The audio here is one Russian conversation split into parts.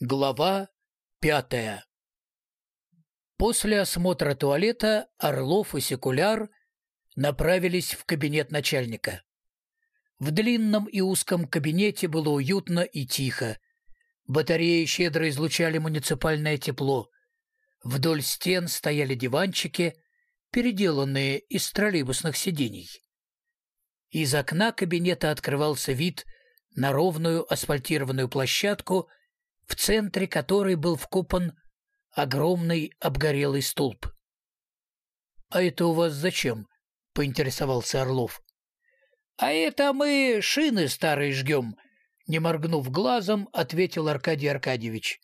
Глава пятая После осмотра туалета Орлов и Секуляр направились в кабинет начальника. В длинном и узком кабинете было уютно и тихо. Батареи щедро излучали муниципальное тепло. Вдоль стен стояли диванчики, переделанные из троллейбусных сидений. Из окна кабинета открывался вид на ровную асфальтированную площадку – в центре которой был вкопан огромный обгорелый столб. «А это у вас зачем?» — поинтересовался Орлов. «А это мы шины старые жгем», — не моргнув глазом, ответил Аркадий Аркадьевич.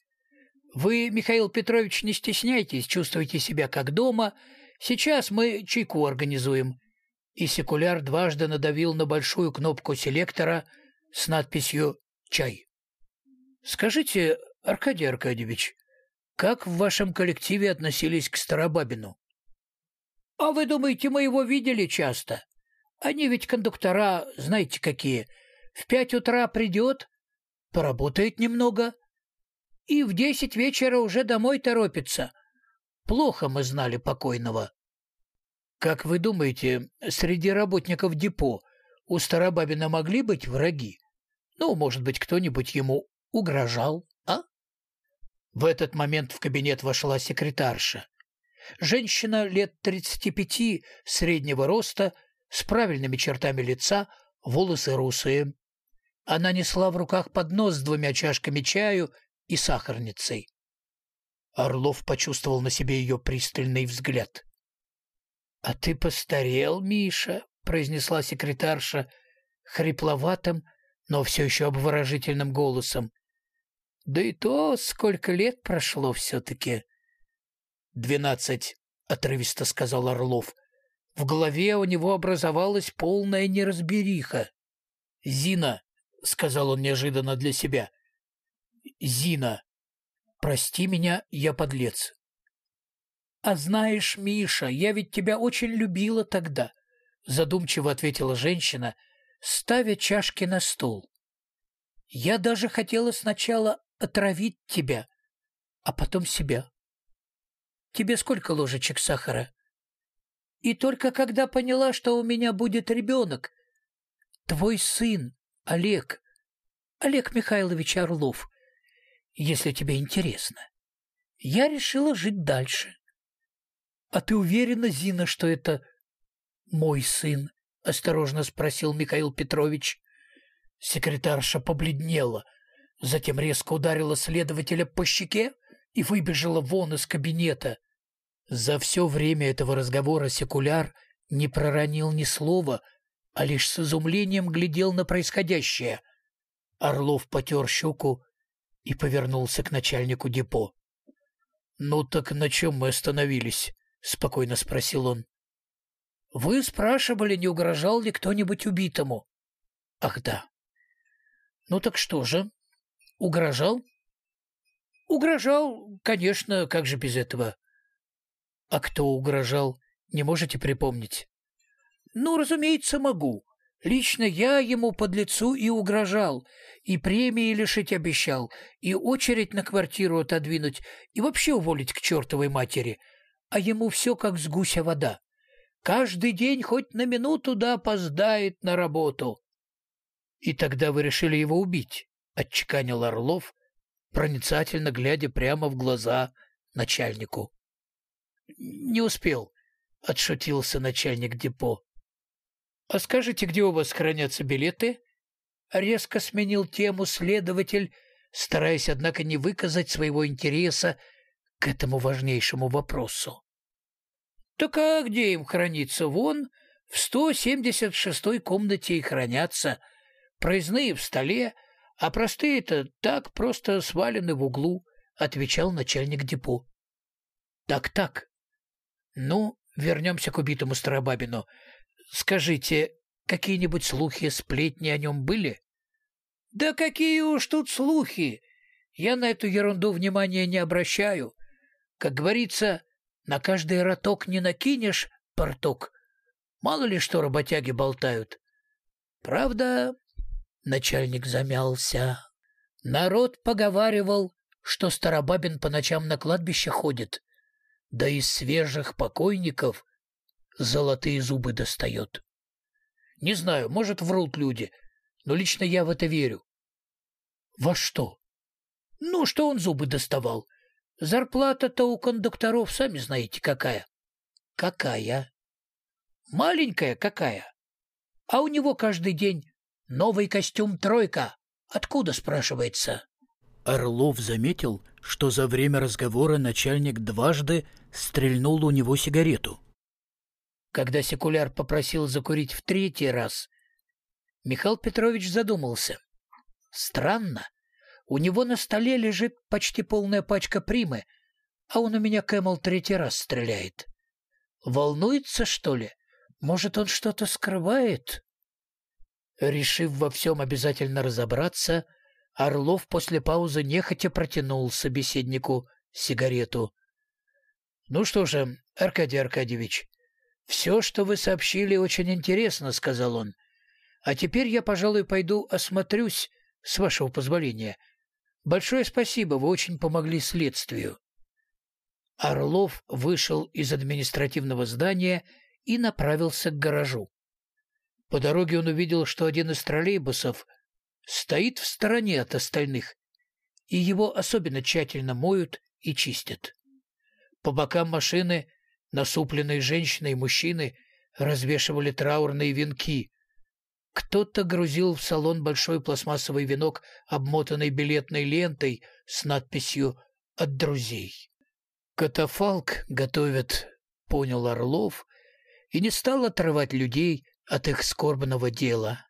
«Вы, Михаил Петрович, не стесняйтесь, чувствуйте себя как дома. Сейчас мы чайку организуем». И секуляр дважды надавил на большую кнопку селектора с надписью «Чай». Скажите, Аркадий Аркадьевич, как в вашем коллективе относились к Старобабину? А вы думаете, мы его видели часто? Они ведь кондуктора, знаете какие. В пять утра придет, поработает немного, и в десять вечера уже домой торопится. Плохо мы знали покойного. Как вы думаете, среди работников депо у Старобабина могли быть враги? Ну, может быть, кто-нибудь ему угрожал, а? В этот момент в кабинет вошла секретарша. Женщина лет тридцати пяти, среднего роста, с правильными чертами лица, волосы русые. Она несла в руках поднос с двумя чашками чаю и сахарницей. Орлов почувствовал на себе ее пристальный взгляд. — А ты постарел, Миша, — произнесла секретарша хрипловатым, но все еще обворожительным голосом. Да и то, сколько лет прошло все-таки. «Двенадцать», — отрывисто сказал Орлов. В голове у него образовалась полная неразбериха. «Зина», — сказал он неожиданно для себя. «Зина, прости меня, я подлец». «А знаешь, Миша, я ведь тебя очень любила тогда», — задумчиво ответила женщина, ставя чашки на стол. «Я даже хотела сначала отравить тебя, а потом себя. Тебе сколько ложечек сахара? И только когда поняла, что у меня будет ребенок, твой сын, Олег, Олег Михайлович Орлов, если тебе интересно, я решила жить дальше. А ты уверена, Зина, что это мой сын? — осторожно спросил Михаил Петрович. Секретарша побледнела — затем резко ударила следователя по щеке и выбежала вон из кабинета. За все время этого разговора секуляр не проронил ни слова, а лишь с изумлением глядел на происходящее. Орлов потер щеку и повернулся к начальнику депо. — Ну так на чем мы остановились? — спокойно спросил он. — Вы спрашивали, не угрожал ли кто-нибудь убитому. — Ах да. — Ну так что же? Угрожал? Угрожал, конечно, как же без этого. А кто угрожал, не можете припомнить? Ну, разумеется, могу. Лично я ему под лицу и угрожал, и премии лишить обещал, и очередь на квартиру отодвинуть, и вообще уволить к чертовой матери. А ему все как с гуся вода. Каждый день хоть на минуту да опоздает на работу. И тогда вы решили его убить? — отчеканил Орлов, проницательно глядя прямо в глаза начальнику. «Не успел», — отшутился начальник депо. «А скажите, где у вас хранятся билеты?» Резко сменил тему следователь, стараясь, однако, не выказать своего интереса к этому важнейшему вопросу. «Так а где им храниться? Вон, в 176-й комнате и хранятся. Проездные в столе, а простые-то так просто свалены в углу, — отвечал начальник депо. Так, так. Ну, вернемся к убитому Старобабину. Скажите, какие-нибудь слухи, сплетни о нем были? Да какие уж тут слухи! Я на эту ерунду внимания не обращаю. Как говорится, на каждый роток не накинешь порток. Мало ли что работяги болтают. Правда, Начальник замялся. Народ поговаривал, что Старобабин по ночам на кладбище ходит, да из свежих покойников золотые зубы достает. Не знаю, может, врут люди, но лично я в это верю. Во что? Ну, что он зубы доставал. Зарплата-то у кондукторов, сами знаете, какая. Какая? Маленькая какая. А у него каждый день новый костюм «тройка». Откуда, спрашивается? Орлов заметил, что за время разговора начальник дважды стрельнул у него сигарету. Когда секуляр попросил закурить в третий раз, Михаил Петрович задумался. Странно. У него на столе лежит почти полная пачка примы, а он у меня Кэмл третий раз стреляет. Волнуется, что ли? Может, он что-то скрывает? Решив во всем обязательно разобраться, Орлов после паузы нехотя протянул собеседнику сигарету. — Ну что же, Аркадий Аркадьевич, все, что вы сообщили, очень интересно, — сказал он. — А теперь я, пожалуй, пойду осмотрюсь, с вашего позволения. Большое спасибо, вы очень помогли следствию. Орлов вышел из административного здания и направился к гаражу. По дороге он увидел, что один из троллейбусов стоит в стороне от остальных, и его особенно тщательно моют и чистят. По бокам машины насупленные женщины и мужчины развешивали траурные венки. Кто-то грузил в салон большой пластмассовый венок, обмотанный билетной лентой с надписью «От друзей». Катафалк готовят, понял Орлов, и не стал отрывать людей от их скорбного дела.